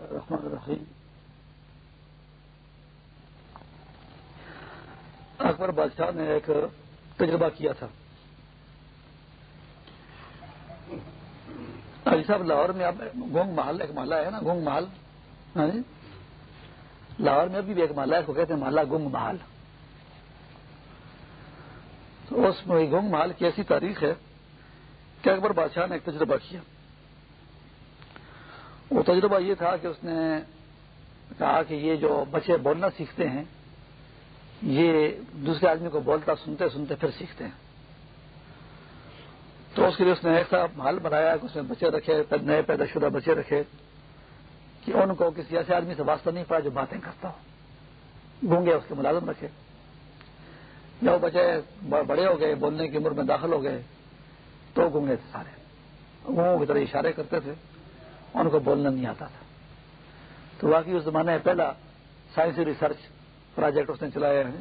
الرحمن الرحیم۔ اکبر بادشاہ نے ایک تجربہ کیا تھا۔ علی صاحب، لاہور میں اب گونگ محل ایک محلہ ہے نا، گونگ محل۔ ہاں جی۔ لاہور میں ابھی بھی ایک محلہ ہے، اس کو کہتے ہیں محلہ گنگ محل۔ تو اس میں گنگ محل کی ایسی تاریخ ہے کہ اکبر بادشاہ نے ایک تجربہ کیا۔ وہ تجربہ یہ تھا کہ اس نے کہا کہ یہ جو بچے بولنا سیکھتے ہیں، یہ دوسرے آدمی کو بولتا، سنتے سنتے پھر سیکھتے ہیں۔ تو اس کے لیے اس نے ایسا محل بنایا کہ اس میں بچے رکھے نئے پیدا شدہ بچے رکھے کہ ان کو کسی ایسے آدمی سے واسطہ نہیں پڑا جو باتیں کرتا ہو۔ گونگے اس کے ملازم رکھے۔ جب وہ بچے بڑے ہو گئے، بولنے کی عمر میں داخل ہو گئے تو گونگے تھے سارے، گونگوں کی طرح اشارے کرتے تھے۔ ان کو بولنا نہیں آتا تھا۔ تو واقعی اس زمانے میں پہلا سائنسی ریسرچ پروجیکٹ اس نے چلایا ہے۔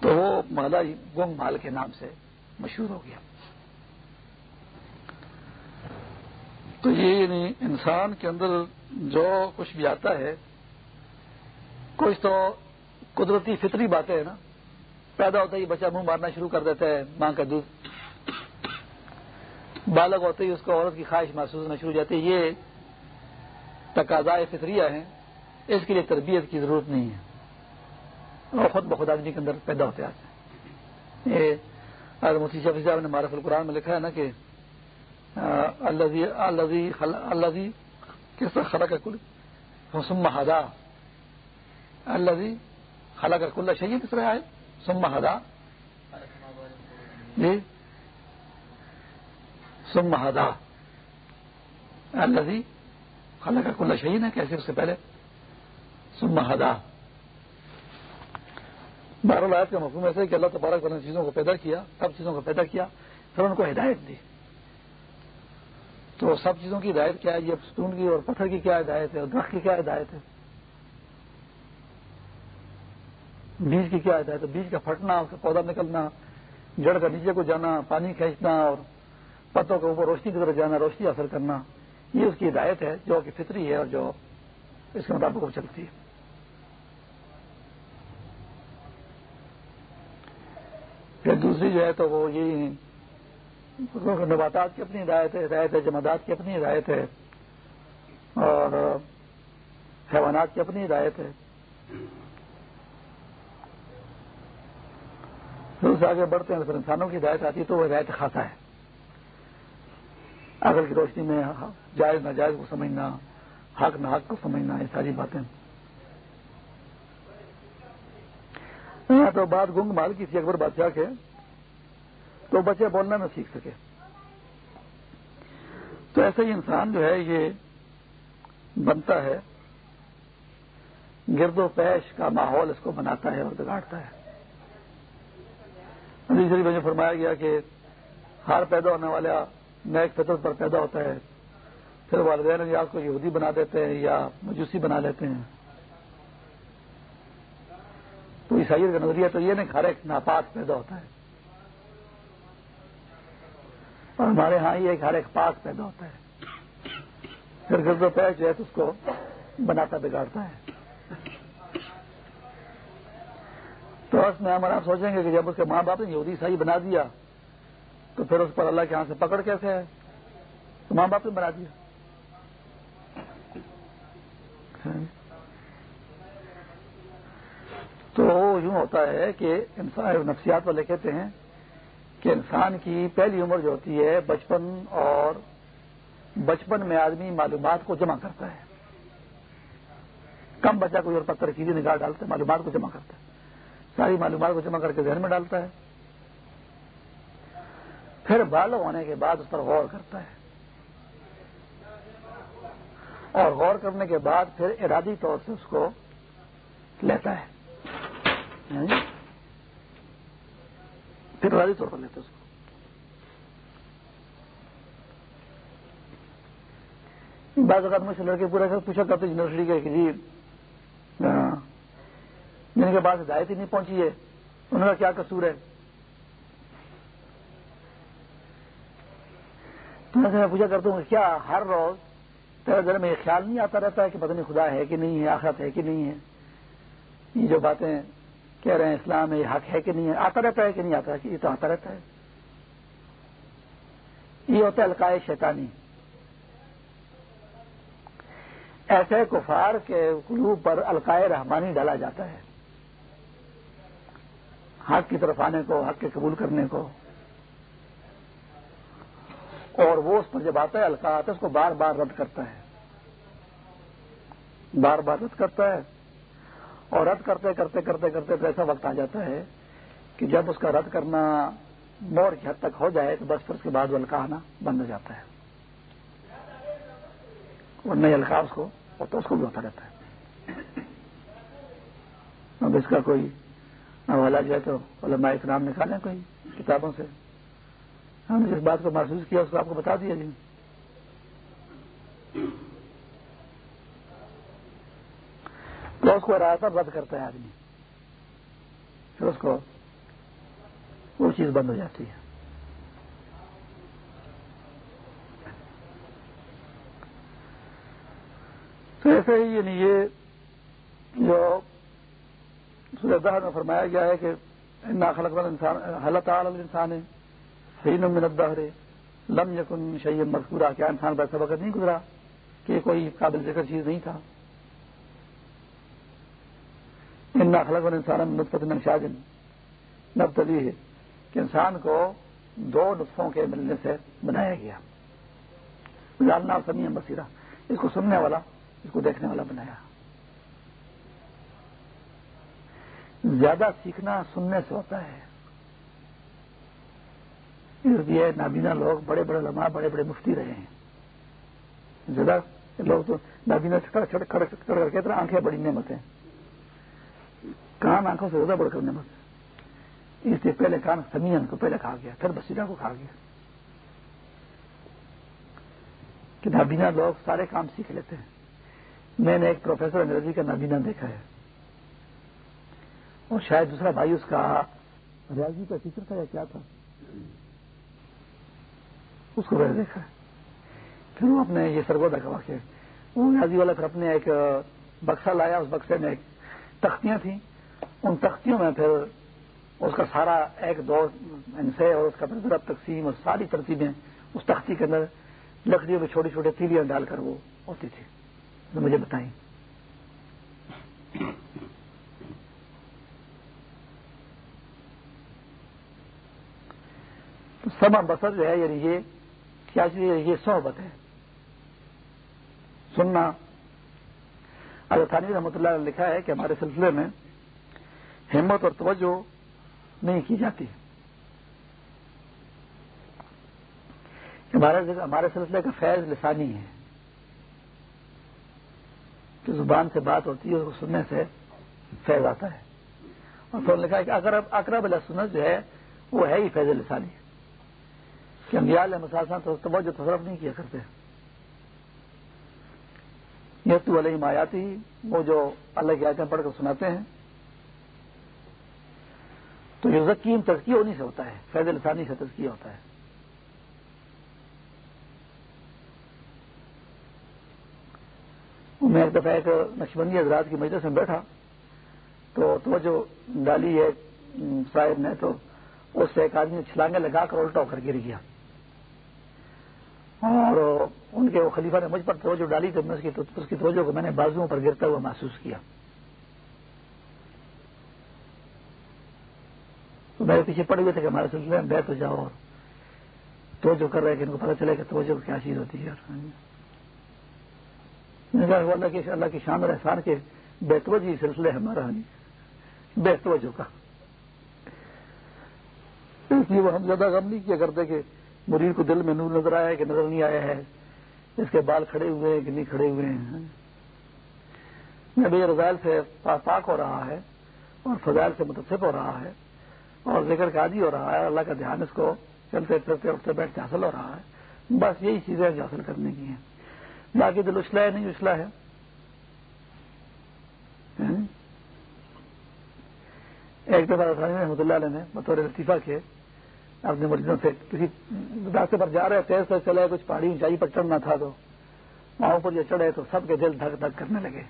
تو وہ مالا گنگ مال کے نام سے مشہور ہو گیا۔ تو یہ یعنی انسان کے اندر جو کچھ بھی آتا ہے، کچھ تو قدرتی فطری باتیں ہیں نا۔ پیدا ہوتا ہی بچہ منہ مارنا شروع کر دیتا ہے، ماں کا دودھ بالغ ہوتے ہی اس کو عورت کی خواہش محسوس ہونا شروع ہو جاتی ہے یہ تقاضا فطریہ ہیں، اس کے لیے تربیت کی ضرورت نہیں ہے۔ اور خود بخود آدمی کے اندر پیدا ہوتے آتے ہیں۔ یہ مفتی شفیع صاحب نے معرف القرآن میں لکھا ہے نا کہ اللہ کس طرح خلا کا کل حسم مہادا اللہ خلا کا کل شہید کس طرح آئے؟ سم مہادا جی؟ سم مہادا اللہ خلا کا کل شہید ہے کیسے اس سے پہلے سم مہادا بارہ لائف کا مفہوم ایسے کہ اللہ تبارک نے چیزوں کو پیدا کیا، سب چیزوں کو پیدا کیا، پھر ان کو ہدایت دی۔ تو سب چیزوں کی ہدایت کیا ہے؟ یہ ستون کی اور پتھر کی کیا ہدایت ہے؟ اور درخت کی کیا ہدایت ہے؟ بیج کی کیا ہدایت ہے؟ بیج کا پھٹنا، اس کا پودا نکلنا، جڑ کا نیچے کو جانا، پانی کھینچنا اور پتوں کے اوپر روشنی کی طرف جانا، روشنی حاصل کرنا، یہ اس کی ہدایت ہے، جو کہ فطری ہے اور جو اس کے مطابق وہ چلتی ہے۔ پھر دوسری جو ہے تو وہ یہی نباتات کی اپنی ہدایت ہے ہدایت ہے جمادات کی اپنی ہدایت ہے، اور حیوانات کی اپنی ہدایت ہے۔ پھر اس سے آگے بڑھتے ہیں، پھر انسانوں کی ہدایت آتی ہے تو وہ ہدایت خاصا ہے۔ عقل کی روشنی میں جائز ناجائز کو سمجھنا، حق نہ حق کو سمجھنا، یہ ساری باتیں۔ ہاں، تو بات گنگ مال کی تھی، اکبر بادشاہ کے۔ تو بچے بولنا نہ سیکھ سکے۔ تو ایسے ہی انسان جو ہے، یہ بنتا ہے۔ گرد و پیش کا ماحول اس کو بناتا ہے اور بگاڑتا ہے۔ شریف میں فرمایا گیا کہ ہار پیدا ہونے والا نیک فطرت پر پیدا ہوتا ہے، پھر والدین یا کو یہودی بنا دیتے ہیں یا مجوسی بنا لیتے ہیں۔ تو عیسائیت کا نظریہ تو یہ نہیں، ہر ایک ناپاک پیدا ہوتا ہے۔ اور ہمارے ہاں یہ ہر ایک پاک پیدا ہوتا ہے۔ پھر گرد و پیش جو ہے تو اس کو بناتا، بگاڑتا ہے۔ تو اس میں ہمارا سوچیں گے کہ جب اس کے ماں باپ نے یہودی صحیح بنا دیا تو پھر اس پر اللہ کے ہاں سے پکڑ کیسے ہے؟ تو ماں باپ نے بنا دیا۔ ہاں۔ تو یوں ہوتا ہے کہ انسان نفسیات والے کہتے ہیں کہ انسان کی پہلی عمر جو ہوتی ہے، بچپن اور بچپن میں آدمی معلومات کو جمع کرتا ہے۔ کم بچہ کوئی اور پتھر کی نگاہ ڈالتا ہے، معلومات کو جمع کرتا ہے۔ ساری معلومات کو جمع کر کے ذہن میں ڈالتا ہے۔ پھر بالغ ہونے کے بعد اس پر غور کرتا ہے۔ اور غور کرنے کے بعد پھر ارادی طور سے اس کو لیتا ہے۔ یعنی پھر ارادی طور پر لیتا ہے اس کو۔ بعض اوقات مجھ سے لڑکے پورا پوچھا کرتے یونیورسٹی جی کے جی جن کے بعد ہدایت ہی نہیں پہنچی ہے، انہوں کا کیا قصور ہے؟ تو میں پوچھا کرتا ہوں کیا ہر روز تیرے دل میں یہ خیال نہیں آتا رہتا ہے کہ پتہ نہیں خدا ہے کہ نہیں ہے، آخرت ہے کہ نہیں ہے؟ یہ جو باتیں کہہ رہے ہیں اسلام میں، یہ حق ہے کہ نہیں ہے؟ آتا رہتا ہے کہ نہیں آتا؟ یہ تو آتا رہتا ہے۔ یہ ہوتا ہے القائے شیطانی۔ ایسے کفار کے قلوب پر القائے رحمانی ڈالا جاتا ہے۔ حق کی طرف آنے کو، حق کے قبول کرنے کو۔ اور وہ اس پر جب آتا ہے القاع آتا ہے، اس کو بار بار رد کرتا ہے۔ بار بار رد کرتا ہے۔ اور رد کرتے کرتے کرتے کرتے تو ایسا وقت آ جاتا ہے کہ جب اس کا رد کرنا مور کی حد تک ہو جائے تو بس پھر اس کے بعد وہ الکا آنا بند ہو جاتا ہے۔ اور نئے القاف کو، اور تو اس کو بھی ہوتا رہتا ہے۔ اب اس کا کوئی حوالہ جو ہے تو علماء اکرام نکالیں کوئی کتابوں سے۔ ہاں، ہم نے جس بات کو محسوس کیا، اس کو آپ کو بتا دیا جی۔ تو اس کو راستہ رد کرتا ہے آدمی۔ پھر اس کو وہ چیز بند ہو جاتی ہے۔ تو ایسے ہی یعنی یہ جو سورہ میں فرمایا گیا ہے کہ خلق انسان حلت عالم انسان ہے صحیح نمبر ہے لم یقن شعیب مذکورہ کیا انسان پر وقت نہیں گزرا، کہ کوئی قابل ذکر چیز نہیں تھا۔ ان خلق انسان نطفت نشاجن نب ہے کہ انسان کو دو نطفوں کے ملنے سے بنایا گیا۔ لالنا سمی بصیرہ اس کو سننے والا، اس کو دیکھنے والا بنایا۔ زیادہ سیکھنا سننے سے ہوتا ہے۔ اس لیے نابینا لوگ بڑے بڑے لمحہ بڑے بڑے مفتی رہے ہیں۔ زیادہ لوگ تو نابینا کر کے طرح آنکھیں بڑی نعمت ہیں۔ کان آنکھوں سے زیادہ بڑھ کر نعمت۔ اس لیے پہلے کان سمین کو پہلے کھا گیا، پھر بسیرا کو کھا گیا۔ کہ نابینا لوگ سارے کام سیکھ لیتے ہیں۔ میں نے ایک پروفیسر انگریزی کا نابینا دیکھا ہے۔ اور شاید دوسرا بھائی اس کا ریاضی کا ٹیچر تھا یا کیا تھا؟ اس کو میں نے دیکھا۔ پھر وہ اپنے یہ سرگودا کا واقع وہ ریاضی والا پھر اپنے ایک بکسا لایا، اس بکسے میں ایک تختیاں تھیں۔ ان تختیوں میں پھر اس کا سارا ایک دو انسے اور اس کا ضرب تقسیم اور ساری ترتیبیں اس تختی کے اندر لکڑیوں میں چھوٹی چھوٹی تیلیاں ڈال کر وہ ہوتی تھی مجھے بتائیں۔ سما بسر جو ہے یعنی یہ کیا یہ صحبت ہے؟ سننا۔ تھانی رحمۃ اللہ نے لکھا ہے کہ ہمارے سلسلے میں ہمت اور توجہ نہیں کی جاتی۔ ہمارے سلسلے کا فیض لسانی ہے۔ کہ زبان سے بات ہوتی ہے، اس کو سننے سے فیض آتا ہے۔ اور پھر لکھا ہے کہ اقرب اللہ سنت جو ہے، وہ ہے ہی فیض لسانی۔ کہ ہم علیہ مساسان تو توجہ تصرف نہیں کیا کرتے۔ یہ تو علیہ مایاتی وہ جو اللہ کی آیتیں پڑھ کر سناتے ہیں، تو یہ ذکیم تزکیہ انہیں سے ہوتا ہے، فیض لسانی سے تزکیہ ہوتا ہے۔ میں ایک دفعہ ایک نقشبندی حضرات کی مجلس میں بیٹھا، تو توجہ ڈالی ہے صاحب نے، تو اس سے ایک آدمی چھلانگے لگا کر الٹا ہو کر گر گیا۔ اور ان کے وہ خلیفہ نے مجھ پر توجہ ڈالی تو میں اس کی اس کی توجہ کو میں نے بازوؤں پر گرتا ہوا محسوس کیا۔ تو میرے پیچھے پڑے ہوئے تھے کہ ہمارے سلسلے میں بیٹھ جاؤ اور توجہ کر رہے کہ ان کو پتہ چلے کہ توجہ کیا چیز ہوتی ہے۔ اللہ کی اللہ کی شان اور احسان کے بے توجہ سلسلے ہمارا۔ بے توجہ کا۔ اس لیے وہ ہم زیادہ غم نہیں کیا کرتے کہ مریر کو دل میں نور نظر آیا ہے کہ نظر نہیں آیا ہے۔ اس کے بال کھڑے ہوئے ہیں کہ نہیں کھڑے ہوئے ہیں۔ میں بھی رضائل سے پاک ہو رہا ہے اور فضائل سے متصف ہو رہا ہے اور ذکر کا عادی ہو رہا ہے۔ اللہ کا دھیان اس کو چلتے چلتے اٹھتے بیٹھتے حاصل ہو رہا ہے۔ بس یہی چیزیں جو حاصل کرنے کی ہیں۔ باقی دل اچھلا ہے، نہیں اچھلا ہے؟ ہاں؟ ایک دفعہ رحمۃ اللہ علیہ نے بطور لطیفہ کے اپنے مریضوں سے کسی راستے پر جا رہے تیز سے چلے، کچھ پہاڑی اونچائی پر چڑھنا تھا تو وہاں پر جو چڑھے تو سب کے دل دھک دھک کرنے لگے۔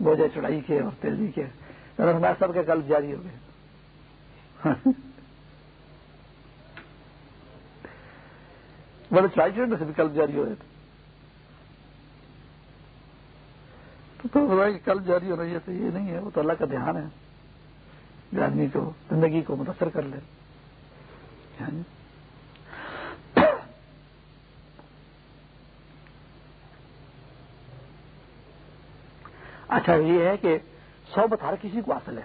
بوجھے چڑھائی کے اور تیزی کے۔ ہمارے سب کے کل جاری ہو گئے۔ بڑے چڑھائی چڑھنے سے بھی کل جاری ہو رہے تھے تو کل جاری ہو رہی ہے تو یہ نہیں ہے، وہ تو اللہ کا دھیان ہے۔ جو آدمی کو زندگی کو متاثر کر لے۔ اچھا یہ ہے کہ صحبت ہر کسی کو حاصل ہے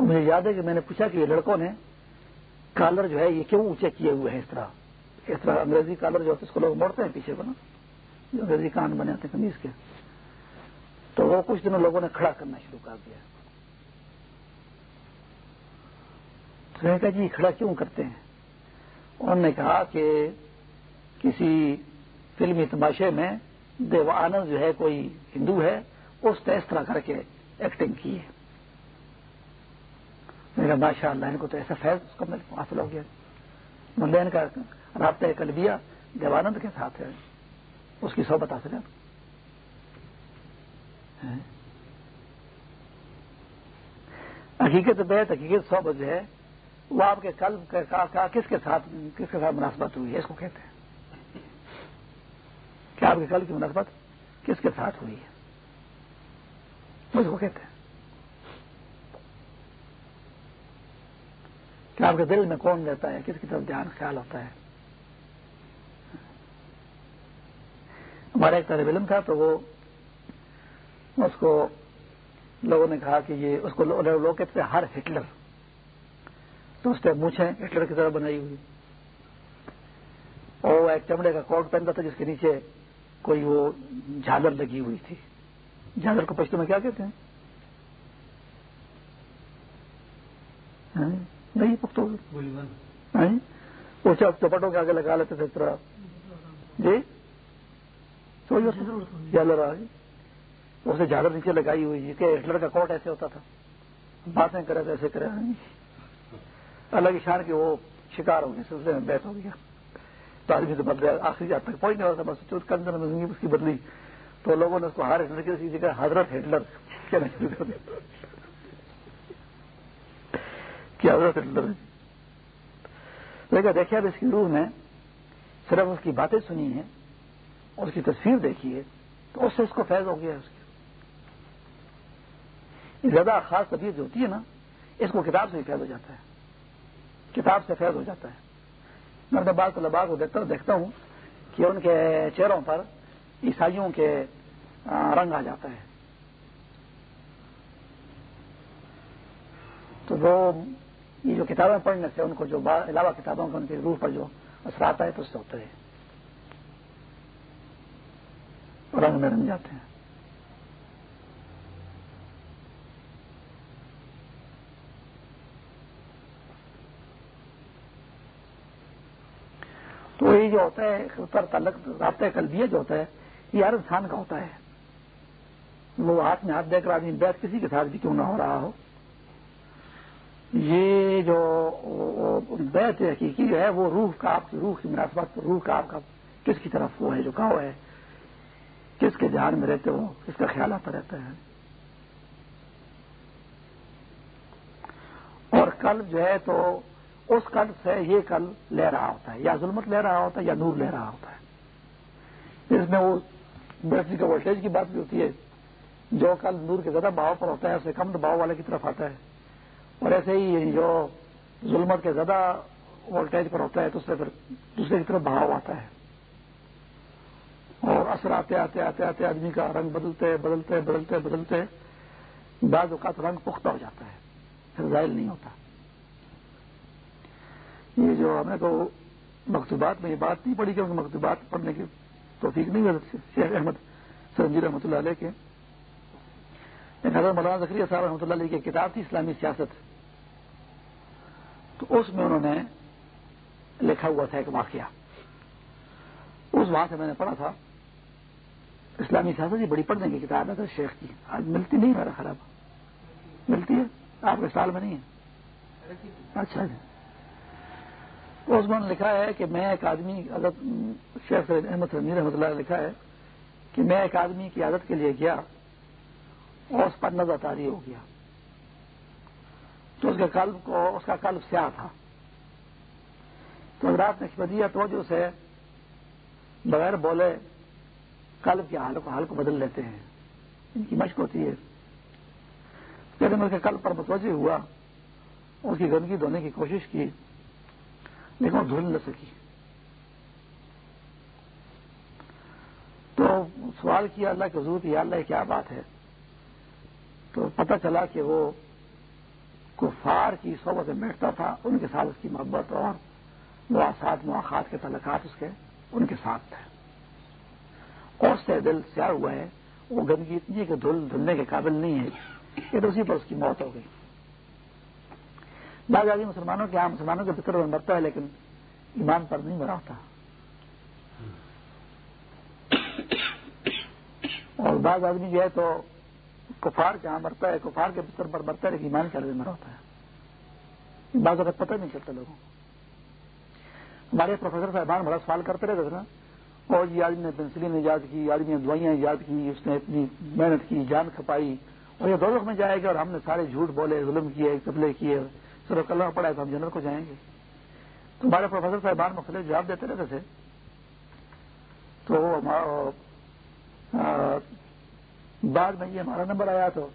مجھے یاد ہے کہ میں نے پوچھا کہ یہ لڑکوں نے کالر جو ہے یہ کیوں اونچے کیے ہوئے ہیں اس طرح اس طرح انگریزی کالر جو ہے اس کو لوگ موڑتے ہیں پیچھے کو نا جو انگریزی کان بنے آتے ہیں کمیز کے تو وہ کچھ دنوں لوگوں نے کھڑا کرنا شروع کر دیا تو نے کہا جی کھڑا کیوں کرتے ہیں؟ انہوں نے کہا کہ کسی فلمی تماشے میں دیو آنند جو ہے، کوئی ہندو ہے، اس نے اس طرح کر کے ایکٹنگ کی ہے۔ میرا ماشاء اللہ ان کو تو ایسا فیض اس کو حاصل ہو گیا۔ مندین کا رابطہ کلبیا دیوانند کے ساتھ ہے۔ اس کی صحبت حاصل ہے۔ ہاں۔ حقیقت بیت حقیقت صحبت جو ہے وہ آپ کے قلب کس کے ساتھ کس کے ساتھ مناسبت ہوئی ہے؟ اس کو کہتے ہیں۔ کہ آپ کے قلب کی مناسبت کس کے ساتھ ہوئی ہے؟ اس کو کہتے ہیں۔ کہ آپ کے دل میں کون رہتا ہے؟ کس کی طرف دھیان خیال ہوتا ہے؟ ہمارا ایک طالب علم تھا تو وہ اس کو لوگوں نے کہا کہ یہ اس کو لوگ کہتے تھے ہر ہٹلر تو اس نے مونچھیں ہٹلر کی طرح بنائی ہوئی۔ اور وہ ایک چمڑے کا کوٹ پہنتا تھا جس کے نیچے کوئی وہ جھالر لگی ہوئی تھی۔ جھالر کو پشتوں میں کیا کہتے ہیں؟ ہاں؟ نہیں پختو۔ ہاں؟ وہ چپٹوں کے آگے لگا لیتے تھے طرح جی؟ جھالر آگے۔ اسے جھاڑر نیچے لگائی ہوئی کہ ہٹلر کا کوٹ ایسے ہوتا تھا۔ باتیں کرے تو ایسے کرے۔ الگ شان کے وہ شکار ہو گئے سلسلے میں بیٹھ ہو گیا۔ تو آدمی سے بدلے، آخری جات تک پہنچنے والا تھا، بس چوت کے اندر زندگی اس کی بدلی، تو لوگوں نے اس کو ہر ہٹلر کی جگہ حضرت ہٹلر کہنا شروع کر دیا۔ کیا حضرت ہٹلر لیکن دیکھا اب اس کی روح میں صرف اس کی باتیں سنی ہیں اور اس کی تصویر دیکھی ہے، تو اس سے اس کو فیض ہو گیا اس کی۔ زیادہ خاص طبیعت جو ہوتی ہے نا، اس کو کتاب سے ہی فیض ہو جاتا ہے۔ کتاب سے فیض ہو جاتا ہے۔ میں اپنے بعض طلبا کو دیکھتا دیکھتا ہوں کہ ان کے چہروں پر عیسائیوں کے رنگ آ جاتا ہے۔ تو وہ، یہ جو کتابیں پڑھنے سے ان کو جو علاوہ کتابوں کے ان کے روح پر جو اثر آتا ہے تو اس سے ہوتا ہے۔ رنگ میں رنگ جاتے ہیں۔ تو یہ جو ہوتا ہے پر تعلق رابطہ قلبیہ جو ہوتا ہے، یہ ہر انسان کا ہوتا ہے۔ وہ ہاتھ میں ہاتھ دے کر آدمی بیٹھ کسی کے ساتھ بھی کیوں نہ ہو رہا ہو۔ یہ جو بیت حقیقی جو ہے، وہ روح کا آپ کی روح کی مناسبت، روح کا آپ کا کس کی طرف وہ ہے، جو ہے، کس کے دھیان میں رہتے ہو، کس کا خیال آتا رہتا ہے۔ اور کل جو ہے تو اس قلب سے یہ کل لے رہا ہوتا ہے، یا ظلمت لے رہا ہوتا ہے یا نور لے رہا ہوتا ہے۔ اس میں وہ بیٹری کا وولٹیج کی بات بھی ہوتی ہے، جو کل نور کے زیادہ بہاؤ پر ہوتا ہے اسے کم دباؤ والے کی طرف آتا ہے۔ اور ایسے ہی یعنی جو ظلمت کے زیادہ وولٹیج پر ہوتا ہے، تو اس سے پھر دوسرے کی طرف بہاؤ آتا ہے۔ اور اثر آتے آتے آتے آتے آدمی کا رنگ بدلتے بدلتے بدلتے بدلتے بعض اوقات رنگ پختہ ہو جاتا ہے، پھر ظاہر نہیں ہوتا۔ یہ جو ہمیں تو مکتوبات میں یہ بات نہیں پڑی کہ مکتوبات پڑھنے کی توفیق نہیں ہوئی شیخ احمد سرنجی رحمۃ اللہ علیہ کے۔ حضرت مولانا ذکری صاحب رحمۃ اللہ علیہ کی کتاب تھی، اسلامی سیاست۔ تو اس میں انہوں نے لکھا ہوا تھا ایک واقعہ۔ اس وہاں سے میں نے پڑھا تھا، اسلامی سیاست یہ بڑی پڑھنے کی کتاب ہے شیخ کی۔ آج ملتی نہیں میرا خراب۔ ملتی ہے، آپ کے سال میں نہیں ہے۔ اچھا جی۔ اس میں لکھا ہے کہ میں ایک آدمی، حضرت شیخ احمد رمیر رحمۃ اللہ لکھا ہے کہ میں ایک آدمی کی عادت کے لیے گیا اور اس پر نظر تاری ہو گیا۔ تو اس کے قلب کو، اس کا قلب سیاہ تھا۔ تو رات نے بدیا توجہ سے بغیر بولے قلب کے حال کو حال کو بدل لیتے ہیں۔ ان کی مشق ہوتی ہے۔ لیکن اس کے قلب پر متوجہ ہوا، اس کی گندگی دھونے کی کوشش کی۔ لیکن وہ دھل نہ سکی۔ تو سوال کیا اللہ کے حضور یا اللہ کیا بات ہے؟ تو پتہ چلا کہ وہ کفار کی صحبت میں بیٹھتا تھا، ان کے ساتھ اس کی محبت اور مواقعات مواقعات کے تعلقات اس کے، ان کے ساتھ تھے۔ اور سے دل سیاہ ہوا ہے، وہ گندگی اتنی کہ دھل، دھلنے کے قابل نہیں ہے۔ یہ تو اسی پر اس کی موت ہو گئی۔ بعض آدمی مسلمانوں کے یہاں مسلمانوں کے پتر مرتا ہے، لیکن ایمان پر نہیں مرا ہوتا۔ اور بعض آدمی جو ہے تو کفار کے یہاں مرتا ہے، کفار کے پتر پر مرتا ہے، لیکن ایمان کے مرا ہوتا ہے۔ بعض وقت پتہ نہیں چلتا لوگوں کو۔ ہمارے پروفیسر صاحبان بڑا سوال کرتے رہتے تھے نا۔ اور یہ آدمی نے پینسلین ایجاد کی، آدمی نے دوائیاں ایجاد کی، اس نے اتنی محنت کی، جان کھپائی۔ اور یہ دو میں جائے گا اور ہم نے سارے جھوٹ بولے، ظلم کیے قبلے کیے۔ سر کلر پڑا ہے تو ہم جنرل کو جائیں گے۔ تو ہمارے پروفیسر صاحبان مختلف جواب دیتے رہتے تھے تو بعد میں یہ ہمارا نمبر آیا تو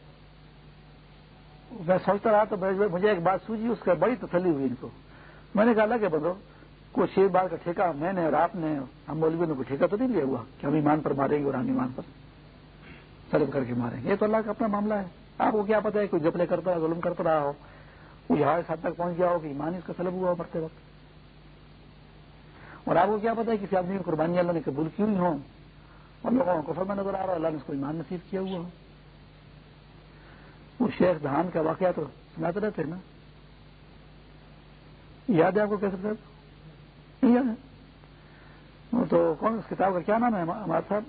میں سوچتا رہا تو مجھے ایک بات سوچی اس کا بڑی تسلی ہوئی ان کو۔ میں نے کہا کہ بندو، کوئی چھ بار کا ٹھیکہ میں نے اور آپ نے ہم مولوی نے کوئی ٹھیکہ تو نہیں لیا ہوا کہ ہم ایمان پر ماریں گے اور ہم ایمان پر سلب کر کے ماریں گے؟ یہ تو اللہ کا اپنا معاملہ ہے۔ آپ کو کیا پتا ہے، کوئی جپلے کرتا ہے ظلم کرتا رہا ہو۔ یہاں اس حد تک پہنچ گیا ہو کہ ایمان اس کا سلب ہوا ہو مرتے وقت۔ اور آپ کو کیا پتا ہے کسی آدمی کی قربانی اللہ نے قبول کی ہوئی ہوں اور لوگوں کو کفر میں نظر آ رہا اللہ نے اس کو ایمان نصیب کیا ہوا ہو۔ وہ شیخ دھان کا واقعہ تو سناتے رہتے نا۔ یاد ہے آپ کو کیسے صاحب وہ تو کون اس کتاب کا کیا نام ہے؟ ہمارا صاحب۔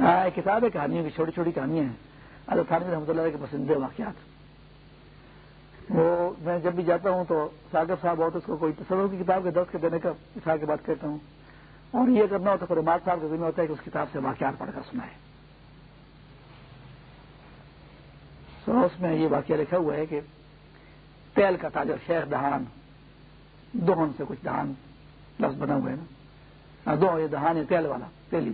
ہاں کتاب ہے کہانیوں کی چھوٹی چھوٹی کہانیاں ہیں۔ اللہ تھانوی رحمۃ اللہ کے پسندیدہ واقعات۔ وہ میں جب بھی جاتا ہوں تو ساگر صاحب ہو تو اس کو کوئی تصور کی کتاب کے درد کے دینے کا اشار کے بات کہتا ہوں۔ اور یہ کرنا ہوتا ہے رماد صاحب کا ذمہ ہوتا ہے کہ اس کتاب سے واقعات پڑھ کر سنائے۔ تو اس میں یہ واقعہ لکھا ہوا ہے کہ تیل کا تاجر شیخ دہان دوہن سے کچھ دہان لفظ بنا ہوا ہے نا۔ دو یہ دہان ہے تیل والا، تیلی۔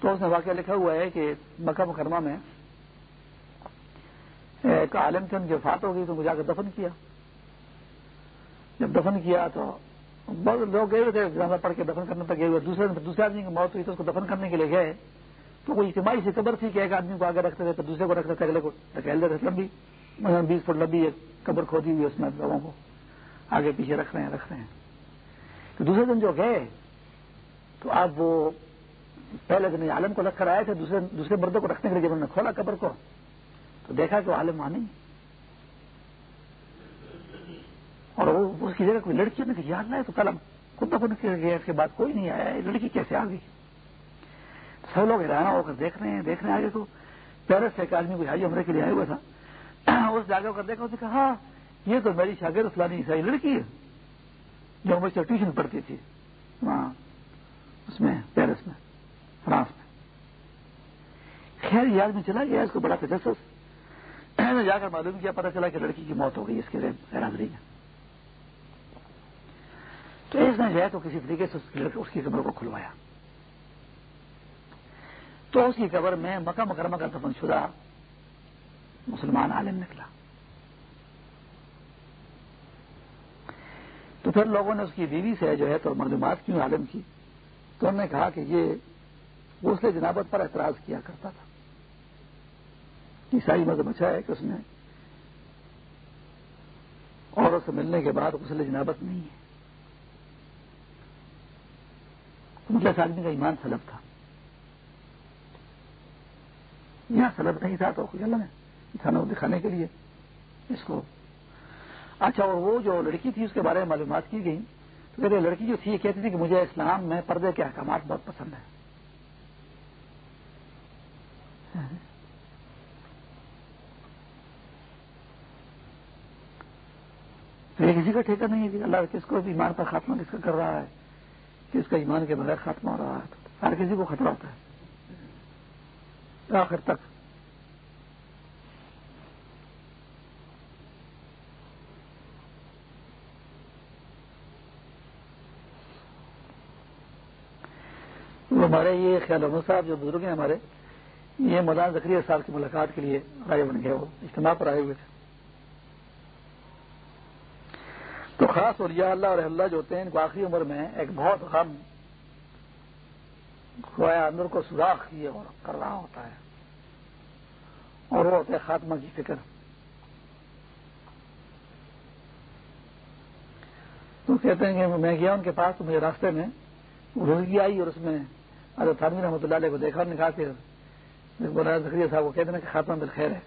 تو اس نے واقعہ لکھا ہوا ہے کہ مکہ مکرمہ میں ایک عالم سے جو فات ہو گئی تو مجھے دفن کیا۔ جب دفن کیا تو بہت لوگ گئے ہوئے تھے، زیادہ پڑھ کے دفن کرنے تک گئے ہوئے۔ دوسرے دوسرے آدمی کی موت ہوئی تو اس کو دفن کرنے کے لیے گئے۔ تو کوئی اجتماعی سی قبر تھی کہ ایک آدمی کو آگے رکھتے تھے تو دوسرے کو رکھتے تھے اگلے کو ڈھکیل دیتے لمبی بیس فٹ لمبی ایک قبر کھودی ہوئی اس میں لوگوں کو۔ آگے پیچھے رکھ رہے ہیں، رکھ رہے ہیں۔ تو دوسرے دن جو گئے تو آپ وہ پہلے دن عالم کو رکھ کر آئے تھے، دوسرے دوسرے مردوں کو رکھنے کے لیے جب انہوں نے کھولا قبر کو، تو دیکھا کہ وہ عالم وہاں نہیں۔ اور وہ اس کی جگہ کوئی لڑکی نے یاد ہے تو کل ہم خود دفن گیا اس کے بعد کوئی نہیں آیا لڑکی کیسے آ گئی؟ سب لوگ حیران ہو کر دیکھ رہے ہیں، دیکھ رہے ہیں آگے تو پیرس سے ایک آدمی کو حاجی عمرے کے لیے آئے ہوا تھا۔ اس جگہ کر دیکھا، اس نے کہا ہاں یہ تو میری شاگرد فلانی عیسائی لڑکی ہے، جو مجھ سے ٹیوشن پڑھتی تھی۔ وہاں اس میں، پیرس میں۔ فرانس میں۔ خیر، یاد میں چلا گیا اس کو بڑا تجسس۔ نے جا کر معلوم کیا پتا چلا کہ لڑکی کی موت ہو گئی، اس کے حیرانگری میں تو اس نے جو ہے تو کسی طریقے سے اس کی قبر کو کھلوایا۔ تو اس کی قبر میں مکہ مکرمہ کا دفن شدہ مسلمان عالم نکلا۔ تو پھر لوگوں نے اس کی بیوی سے جو ہے تو معلومات کیوں عالم کی؟ تو انہوں نے کہا کہ یہ غسل جنابت پر اعتراض کیا کرتا تھا۔ عیسائی مذہب اچھا ہے کہ اس نے عورت سے ملنے کے بعد غسل جنابت نہیں ہے۔ مطلب آدمی کا ایمان سلب تھا۔ یہاں سلب نہیں تھا تو اللہ نے انسانوں کو دکھانے کے لیے اس کو۔ اچھا اور وہ جو لڑکی تھی، اس کے بارے میں معلومات کی گئی تو کہتے لڑکی جو تھی، یہ کہتی تھی کہ مجھے اسلام میں پردے کے احکامات بہت پسند ہیں۔ یہ کسی کا ٹھیکہ نہیں ہے کہ اللہ کس کو ایمان پر خاتمہ کس کا کر رہا ہے، کس کا ایمان کے بغیر خاتمہ ہو رہا ہے، ہر کسی کو خطرہ ہوتا ہے، آخر تک۔ ہمارے یہ خیال احمد صاحب جو بزرگ ہیں ہمارے یہ مولانا ذکری صاحب کی ملاقات کے لیے رائے بن گئے وہ، اجتماع پر آئے ہوئے تھے۔ تو خاص اور یا اللہ اور اللہ جو ہوتے ہیں، ان کو آخری عمر میں ایک بہت غم خوایا اندر کو سوراخ کیے اور کر رہا ہوتا ہے۔ اور وہ ہوتا ہے خاتمہ کی فکر۔ تو کہتے ہیں کہ میں گیا ان کے پاس، تو مجھے راستے میں روزگی آئی اور اس میں اگر تھانوی رحمۃ اللہ علیہ کو دیکھا نے کہا کہ مولانا ذکریہ صاحب کو کہتے ہیں کہ خاتمہ بالخیر ہے۔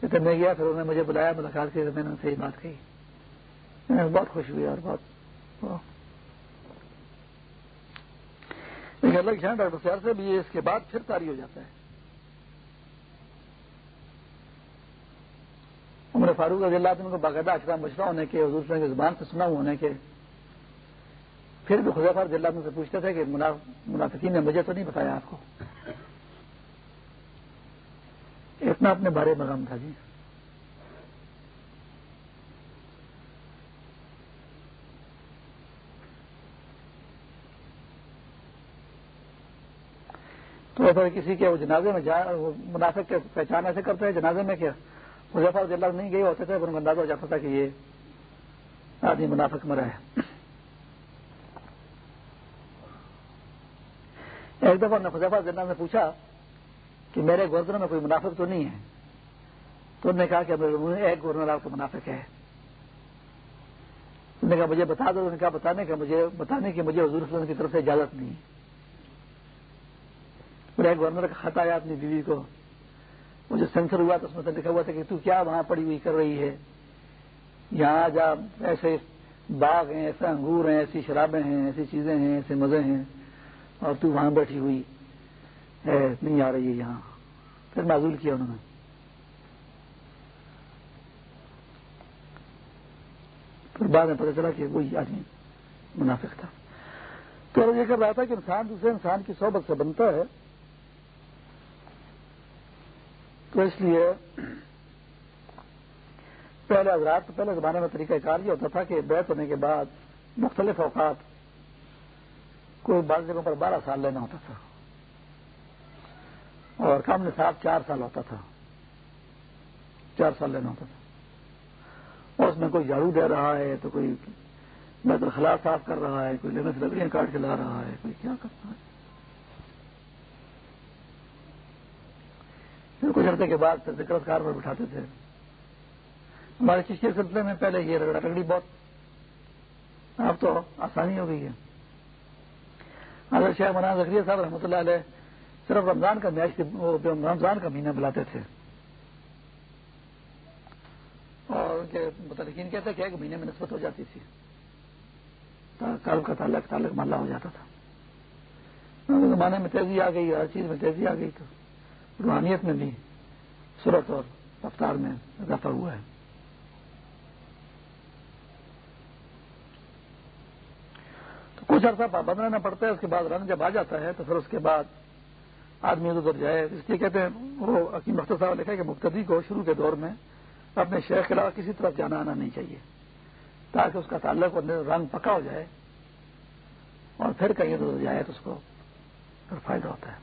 کہتے میں گیا، پھر انہوں نے مجھے بلایا، ملاقات کی میں نے صحیح بات کہی۔ میں بہت خوش ہوئی اور بہت لیکن اللہ کی ڈاکٹر سیار سے بھی اس کے بعد پھر تاری ہو جاتا ہے۔ عمر فاروق رضی اللہ عنہ کو باقاعدہ اچھا مشورہ ہونے کے، حضور کی زبان سے سنا ہونے کے پھر بھی خدا رضی اللہ سے پوچھتے تھے کہ منافقین نے مجھے تو نہیں بتایا آپ کو؟ اتنا اپنے بارے میں غم تھا جی۔ تو اگر کسی کے وہ جنازے میں جا منافق کے پہچان ایسے کرتے ہیں، جنازے میں کیا؟ مظفر رضی اللہ نہیں گئے ہوتے تھے، پھر اندازہ ہو جاتا تھا کہ یہ آدمی منافق مرا ہے۔ ایک دفعہ نفا زندہ نے پوچھا کہ میرے گورنر میں کوئی منافق تو نہیں ہے؟ تو انہوں نے کہا کہ ایک گورنر آپ کا منافق ہے۔ انہوں نے کہا، مجھے بتا دو۔ انہوں نے کہا، بتانے کا مجھے بتانے کی مجھے حضور وسلم کی طرف سے اجازت نہیں۔ پھر ایک گورنر کا خط آیا اپنی بیوی کو۔ وہ جو سینسر ہوا تو اس میں لکھا ہوا تھا کہ تو کیا وہاں پڑی ہوئی کر رہی ہے؟ یہاں جا ایسے باغ ہیں، ایسے انگور ہیں، ایسی شرابیں ہیں، ایسی چیزیں ہیں، ایسے مزے ہیں۔ اور تو وہاں بیٹھی ہوئی ہے، نہیں آ رہی ہے یہاں۔ پھر معذول کیا انہوں نے؟ پھر بعد میں پتہ چلا کہ وہی آدمی منافق تھا۔ تو یہ کر رہا تھا کہ انسان دوسرے انسان کی صحبت سے بنتا ہے۔ تو اس لیے پہلے حضرات، پہلے زمانے میں طریقہ کار یہ ہوتا تھا کہ بیت ہونے کے بعد مختلف اوقات کوئی بعض جگہوں پر بارہ سال لینا ہوتا تھا۔ اور کم نصاب چار سال ہوتا تھا۔ چار سال لینا ہوتا تھا۔ اور اس میں کوئی جھاڑو دے رہا ہے تو کوئی بیت الخلا صاف کر رہا ہے، کوئی لینے سے لکڑیاں کاٹ کے لا رہا ہے، کوئی کیا کرتا ہے۔ پھر کچھ عرصے کے بعد پھر ذکر کار پر بٹھاتے تھے۔ ہمارے چشتی سلسلے میں پہلے یہ رگڑا رگڑی بہت اب تو آسانی ہو گئی ہے۔ اگر شیخ مولانا زکریہ صاحب رحمۃ اللہ علیہ صرف رمضان کا میچ رمضان کا مہینہ بلاتے تھے۔ اور ان کے متعلقین کہتے کہ ایک مہینے میں نسبت ہو جاتی تھی۔ کالب کا تعلق تعلق ماللہ ہو جاتا تھا۔ زمانے میں تیزی آ گئی، ہر چیز میں تیزی آ گئی تو روحانیت میں بھی صورت اور رفتار میں اضافہ ہوا ہے۔ کچھ عرصہ پابند رہنا پڑتا ہے اس کے بعد رنگ جب آ جاتا ہے تو پھر اس کے بعد آدمی ادھر جائے۔ اس لیے کہتے ہیں، وہ حکیم مختر صاحب لکھا کہ مقتدی کو شروع کے دور میں اپنے شیخ کے علاوہ کسی طرف جانا آنا نہیں چاہیے، تاکہ اس کا تعلق رنگ پکا ہو جائے اور پھر کہیں ادھر جائے تو اس کو پھر فائدہ ہوتا ہے۔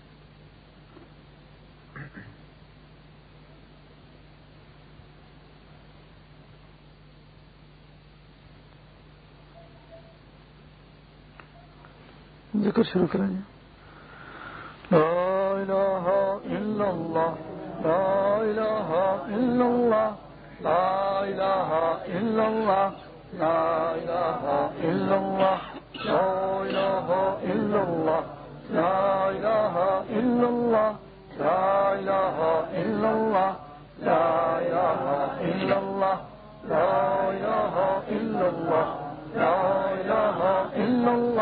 ذکر شروع کریں گے لا الہ الا اللہ لا الہ الا اللہ لا الہ الا اللہ لا الہ الا اللہ لا الہ الا اللہ لا الہ الا اللہ لا الہ الا اللہ لا الہ الا اللہ لا الہ الا اللہ لا الہ الا اللہ